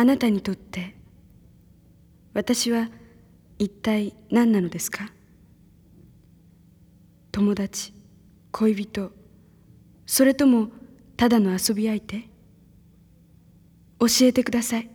あなたにとって私は一体何なのですか？友達恋人それともただの遊び相手？教えてください。